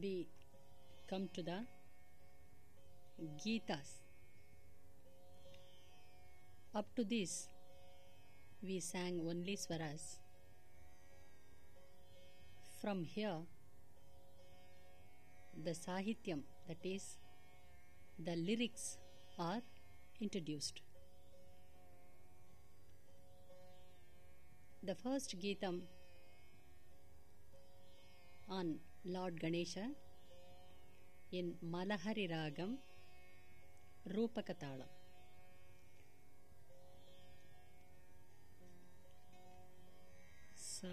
we come to the Gitas. Up to this, we sang only Swaras. From here, the Sahityam, that is, the lyrics, are introduced. The first Gītam, on Lord Ganesha in Manahari ragam Rupaka talam சா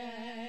Yeah.